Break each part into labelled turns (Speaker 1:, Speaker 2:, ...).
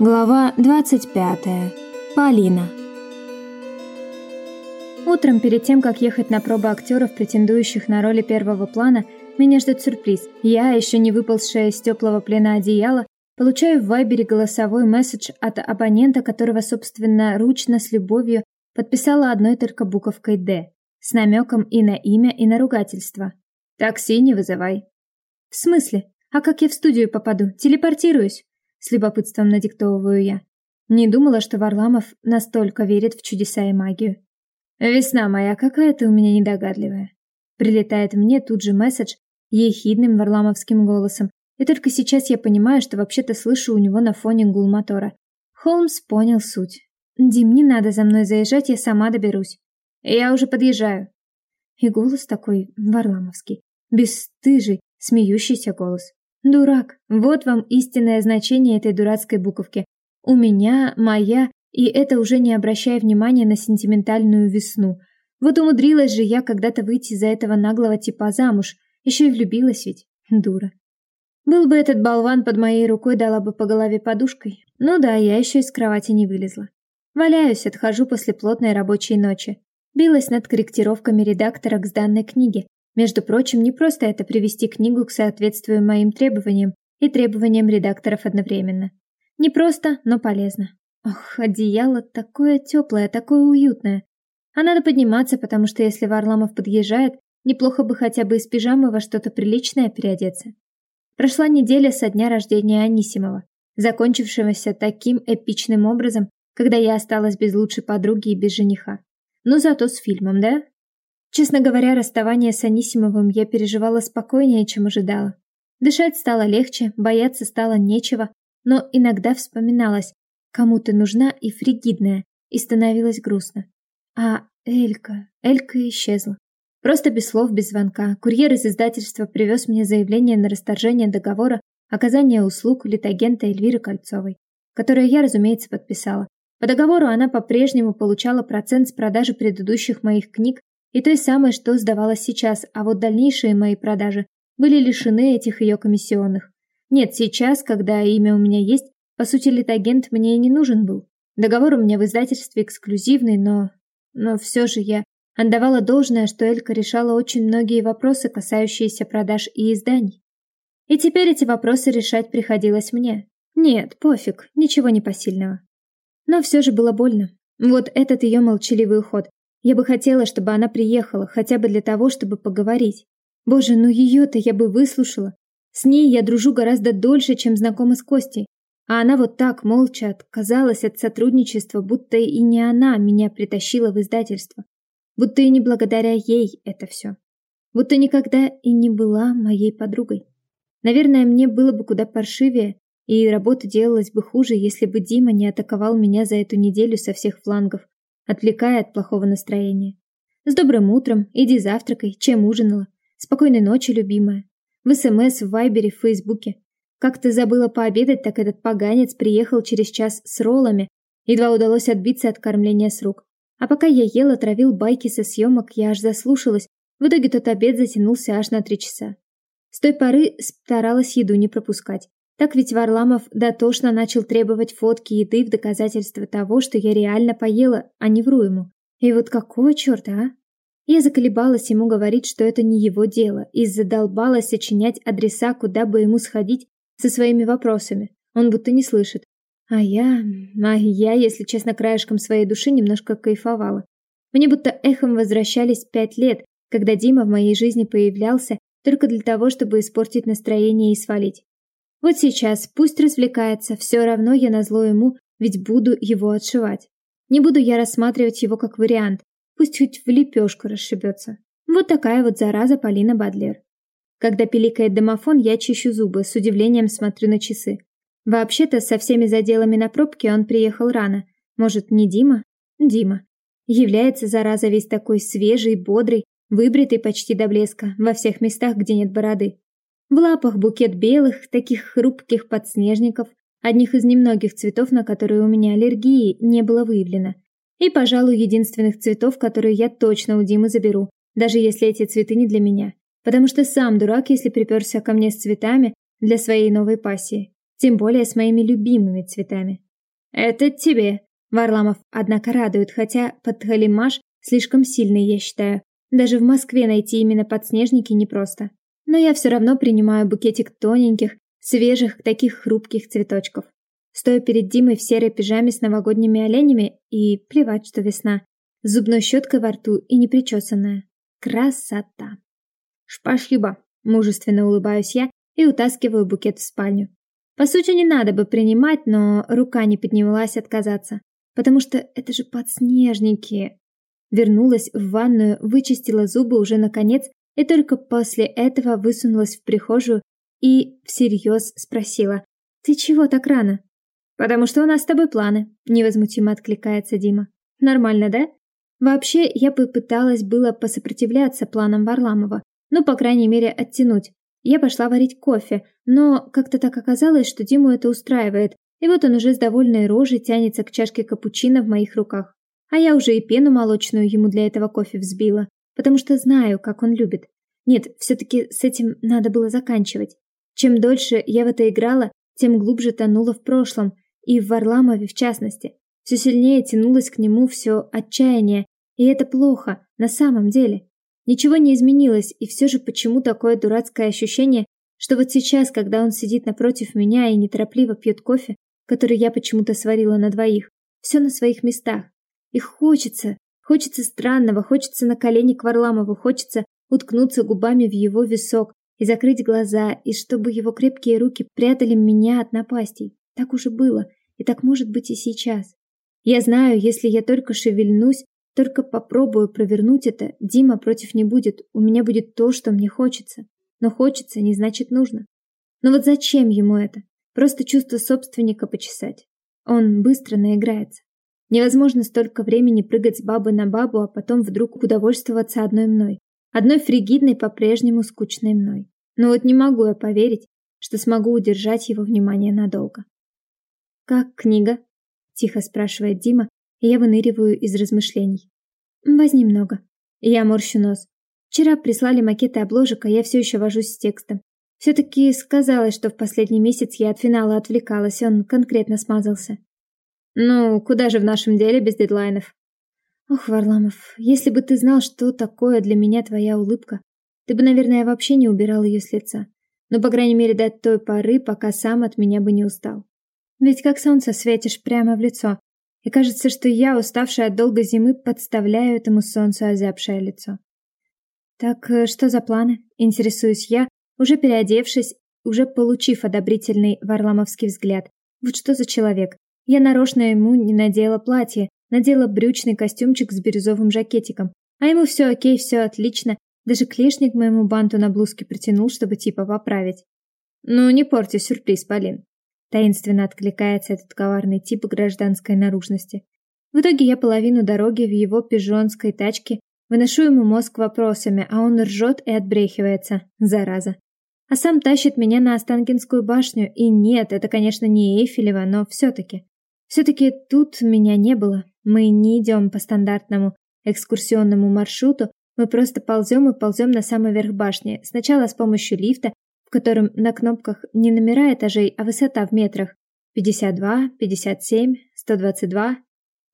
Speaker 1: Глава 25. Полина. Утром, перед тем, как ехать на пробы актеров, претендующих на роли первого плана, меня ждет сюрприз. Я, еще не выползшая из теплого плена одеяла, получаю в Вайбере голосовой месседж от абонента, которого, собственно, ручно, с любовью, подписала одной только буковкой «Д», с намеком и на имя, и на ругательство. «Такси не вызывай». «В смысле? А как я в студию попаду? Телепортируюсь?» С любопытством надиктовываю я. Не думала, что Варламов настолько верит в чудеса и магию. «Весна моя, какая ты у меня недогадливая!» Прилетает мне тут же месседж ехидным варламовским голосом, и только сейчас я понимаю, что вообще-то слышу у него на фоне гул мотора. Холмс понял суть. «Дим, не надо за мной заезжать, я сама доберусь». «Я уже подъезжаю». И голос такой варламовский, бесстыжий, смеющийся голос. Дурак. Вот вам истинное значение этой дурацкой буковки. У меня, моя, и это уже не обращая внимания на сентиментальную весну. Вот умудрилась же я когда-то выйти за этого наглого типа замуж. Еще и влюбилась ведь. Дура. Был бы этот болван под моей рукой, дала бы по голове подушкой. Ну да, я еще из кровати не вылезла. Валяюсь, отхожу после плотной рабочей ночи. Билась над корректировками редактора к сданной книге. Между прочим, не просто это привести книгу к соответствию моим требованиям и требованиям редакторов одновременно. Не просто, но полезно. Ох, одеяло такое теплое, такое уютное. А надо подниматься, потому что если Варламов подъезжает, неплохо бы хотя бы из пижамы во что-то приличное переодеться. Прошла неделя со дня рождения Анисимова, закончившегося таким эпичным образом, когда я осталась без лучшей подруги и без жениха. Ну зато с фильмом, да? Честно говоря, расставание с Анисимовым я переживала спокойнее, чем ожидала. Дышать стало легче, бояться стало нечего, но иногда вспоминалось, кому ты нужна и фригидная, и становилось грустно. А Элька, Элька исчезла. Просто без слов, без звонка. Курьер из издательства привез мне заявление на расторжение договора оказания услуг литагента Эльвиры Кольцовой, которое я, разумеется, подписала. По договору она по-прежнему получала процент с продажи предыдущих моих книг и той самой, что сдавалась сейчас, а вот дальнейшие мои продажи были лишены этих ее комиссионных. Нет, сейчас, когда имя у меня есть, по сути, литагент мне и не нужен был. Договор у меня в издательстве эксклюзивный, но... Но все же я отдавала должное, что Элька решала очень многие вопросы, касающиеся продаж и изданий. И теперь эти вопросы решать приходилось мне. Нет, пофиг, ничего не посильного. Но все же было больно. Вот этот ее молчаливый уход, я бы хотела, чтобы она приехала, хотя бы для того, чтобы поговорить. Боже, ну ее-то я бы выслушала. С ней я дружу гораздо дольше, чем знакома с Костей. А она вот так молча отказалась от сотрудничества, будто и не она меня притащила в издательство. Будто и не благодаря ей это все. Будто никогда и не была моей подругой. Наверное, мне было бы куда паршивее, и работа делалась бы хуже, если бы Дима не атаковал меня за эту неделю со всех флангов, отвлекая от плохого настроения. С добрым утром, иди завтракай, чем ужинала. Спокойной ночи, любимая. В СМС, в Вайбере, в Фейсбуке. Как ты забыла пообедать, так этот поганец приехал через час с роллами. Едва удалось отбиться от кормления с рук. А пока я ела, травил байки со съемок, я аж заслушалась. В итоге тот обед затянулся аж на три часа. С той поры старалась еду не пропускать. Так ведь Варламов дотошно начал требовать фотки еды в доказательство того, что я реально поела, а не вру ему. И вот какого черта, а? Я заколебалась ему говорить, что это не его дело, и задолбалась сочинять адреса, куда бы ему сходить со своими вопросами. Он будто не слышит. А я... А я, если честно, краешком своей души немножко кайфовала. Мне будто эхом возвращались пять лет, когда Дима в моей жизни появлялся только для того, чтобы испортить настроение и свалить. Вот сейчас пусть развлекается, все равно я назло ему, ведь буду его отшивать. Не буду я рассматривать его как вариант, пусть хоть в лепешку расшибется. Вот такая вот зараза Полина Бадлер. Когда пиликает домофон, я чищу зубы, с удивлением смотрю на часы. Вообще-то, со всеми заделами на пробке он приехал рано. Может, не Дима? Дима. Является, зараза, весь такой свежий, бодрый, выбритый почти до блеска, во всех местах, где нет бороды. В лапах букет белых, таких хрупких подснежников, одних из немногих цветов, на которые у меня аллергии не было выявлено. И, пожалуй, единственных цветов, которые я точно у Димы заберу, даже если эти цветы не для меня. Потому что сам дурак, если приперся ко мне с цветами для своей новой пассии. Тем более с моими любимыми цветами. Это тебе. Варламов, однако, радует, хотя подхалимаш слишком сильный, я считаю. Даже в Москве найти именно подснежники непросто. Но я все равно принимаю букетик тоненьких, свежих, таких хрупких цветочков. Стоя перед Димой в серой пижаме с новогодними оленями и плевать, что весна. Зубной щеткой во рту и непричесанная. Красота. Спасибо. Мужественно улыбаюсь я и утаскиваю букет в спальню. По сути, не надо бы принимать, но рука не поднималась отказаться. Потому что это же подснежники. Вернулась в ванную, вычистила зубы уже наконец и только после этого высунулась в прихожую и всерьез спросила. «Ты чего так рано?» «Потому что у нас с тобой планы», — невозмутимо откликается Дима. «Нормально, да?» Вообще, я попыталась было посопротивляться планам Варламова, ну, по крайней мере, оттянуть. Я пошла варить кофе, но как-то так оказалось, что Диму это устраивает, и вот он уже с довольной рожей тянется к чашке капучино в моих руках. А я уже и пену молочную ему для этого кофе взбила, потому что знаю, как он любит. Нет, все-таки с этим надо было заканчивать. Чем дольше я в это играла, тем глубже тонула в прошлом, и в Варламове в частности. Все сильнее тянулось к нему все отчаяние, и это плохо, на самом деле. Ничего не изменилось, и все же почему такое дурацкое ощущение, что вот сейчас, когда он сидит напротив меня и неторопливо пьет кофе, который я почему-то сварила на двоих, все на своих местах. И хочется, хочется странного, хочется на колени к Варламову, хочется уткнуться губами в его висок и закрыть глаза, и чтобы его крепкие руки прятали меня от напастей. Так уже было, и так может быть и сейчас. Я знаю, если я только шевельнусь, только попробую провернуть это, Дима против не будет, у меня будет то, что мне хочется. Но хочется не значит нужно. Но вот зачем ему это? Просто чувство собственника почесать. Он быстро наиграется. Невозможно столько времени прыгать с бабы на бабу, а потом вдруг удовольствоваться одной мной. Одной фригидной, по-прежнему скучной мной. Но вот не могу я поверить, что смогу удержать его внимание надолго. «Как книга?» – тихо спрашивает Дима, и я выныриваю из размышлений. «Возни много». Я морщу нос. Вчера прислали макеты обложек, а я все еще вожусь с текстом. Все-таки сказалось, что в последний месяц я от финала отвлекалась, он конкретно смазался. Ну, куда же в нашем деле без дедлайнов? Ох, Варламов, если бы ты знал, что такое для меня твоя улыбка, ты бы, наверное, вообще не убирал ее с лица. Но, по крайней мере, до той поры, пока сам от меня бы не устал. Ведь как солнце светишь прямо в лицо, и кажется, что я, уставшая от долгой зимы, подставляю этому солнцу озябшее лицо. Так э, что за планы? Интересуюсь я, уже переодевшись, уже получив одобрительный варламовский взгляд. Вот что за человек? Я нарочно ему не надела платье, надела брючный костюмчик с бирюзовым жакетиком. А ему все окей, все отлично. Даже клешник моему банту на блузке протянул, чтобы типа поправить. Ну, не порти сюрприз, Полин. Таинственно откликается этот коварный тип гражданской наружности. В итоге я половину дороги в его пижонской тачке выношу ему мозг вопросами, а он ржет и отбрехивается, зараза а сам тащит меня на Останкинскую башню. И нет, это, конечно, не Эйфелева, но все-таки. Все-таки тут меня не было. Мы не идем по стандартному экскурсионному маршруту, мы просто ползем и ползем на самый верх башни. Сначала с помощью лифта, в котором на кнопках не номера этажей, а высота в метрах. 52, 57, 122.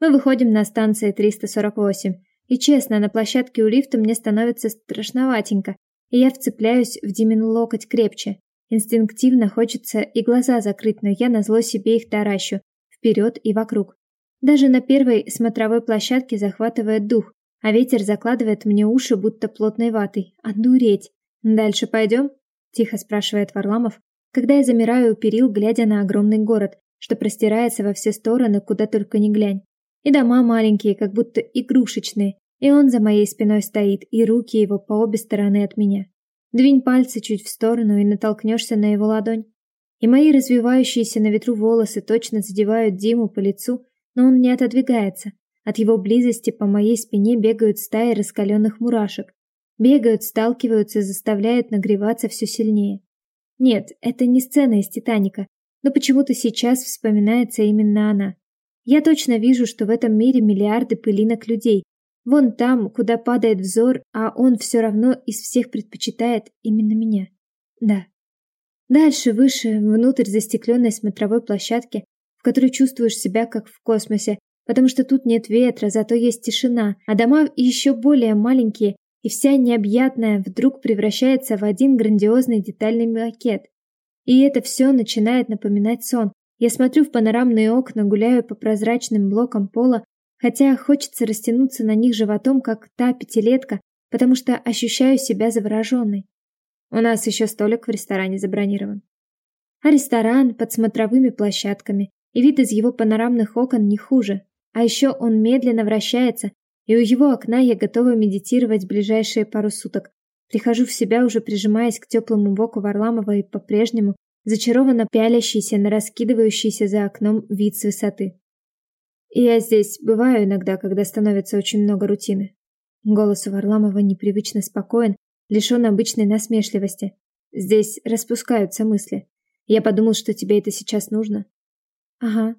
Speaker 1: Мы выходим на станции 348. И честно, на площадке у лифта мне становится страшноватенько и я вцепляюсь в Димин локоть крепче. Инстинктивно хочется и глаза закрыть, но я назло себе их таращу, вперед и вокруг. Даже на первой смотровой площадке захватывает дух, а ветер закладывает мне уши будто плотной ватой. Одуреть! Дальше пойдем? Тихо спрашивает Варламов, когда я замираю у перил, глядя на огромный город, что простирается во все стороны, куда только не глянь. И дома маленькие, как будто игрушечные, и он за моей спиной стоит, и руки его по обе стороны от меня. Двинь пальцы чуть в сторону и натолкнешься на его ладонь. И мои развивающиеся на ветру волосы точно задевают Диму по лицу, но он не отодвигается. От его близости по моей спине бегают стаи раскаленных мурашек. Бегают, сталкиваются, заставляют нагреваться все сильнее. Нет, это не сцена из «Титаника», но почему-то сейчас вспоминается именно она. Я точно вижу, что в этом мире миллиарды пылинок людей, Вон там, куда падает взор, а он все равно из всех предпочитает именно меня. Да. Дальше, выше, внутрь застекленной смотровой площадки, в которой чувствуешь себя как в космосе, потому что тут нет ветра, зато есть тишина, а дома еще более маленькие, и вся необъятная вдруг превращается в один грандиозный детальный макет. И это все начинает напоминать сон. Я смотрю в панорамные окна, гуляю по прозрачным блокам пола, хотя хочется растянуться на них животом, как та пятилетка, потому что ощущаю себя завороженной. У нас еще столик в ресторане забронирован. А ресторан под смотровыми площадками, и вид из его панорамных окон не хуже. А еще он медленно вращается, и у его окна я готова медитировать ближайшие пару суток. Прихожу в себя, уже прижимаясь к теплому боку Варламова и по-прежнему зачарованно пялящийся на раскидывающийся за окном вид с высоты. И я здесь бываю иногда, когда становится очень много рутины. Голос у Варламова непривычно спокоен, лишен обычной насмешливости. Здесь распускаются мысли. Я подумал, что тебе это сейчас нужно. Ага.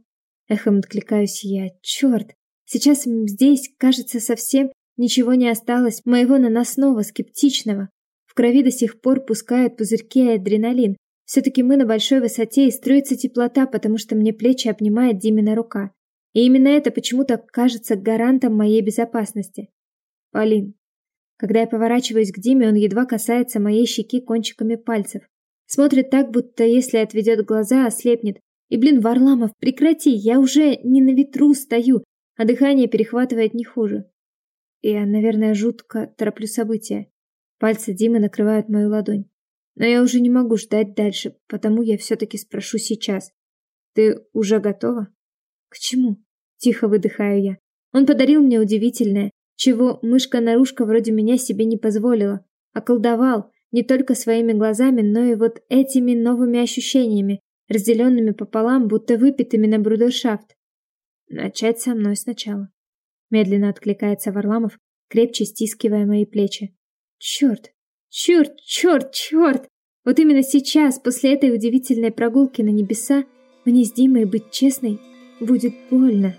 Speaker 1: Эхом откликаюсь я. Черт. Сейчас здесь, кажется, совсем ничего не осталось моего наносного, скептичного. В крови до сих пор пускают пузырьки адреналин. Все-таки мы на большой высоте и строится теплота, потому что мне плечи обнимает Димина рука. И именно это почему-то кажется гарантом моей безопасности. Полин. Когда я поворачиваюсь к Диме, он едва касается моей щеки кончиками пальцев. Смотрит так, будто если отведет глаза, ослепнет. И, блин, Варламов, прекрати, я уже не на ветру стою, а дыхание перехватывает не хуже. Я, наверное, жутко тороплю события. Пальцы Димы накрывают мою ладонь. Но я уже не могу ждать дальше, потому я все-таки спрошу сейчас. Ты уже готова? К чему? Тихо выдыхаю я. Он подарил мне удивительное, чего мышка-нарушка вроде меня себе не позволила. Околдовал не только своими глазами, но и вот этими новыми ощущениями, разделенными пополам, будто выпитыми на брудершафт. Начать со мной сначала. Медленно откликается Варламов, крепче стискивая мои плечи. Черт, черт, черт, черт! Вот именно сейчас, после этой удивительной прогулки на небеса, мне с Димой быть честной будет больно.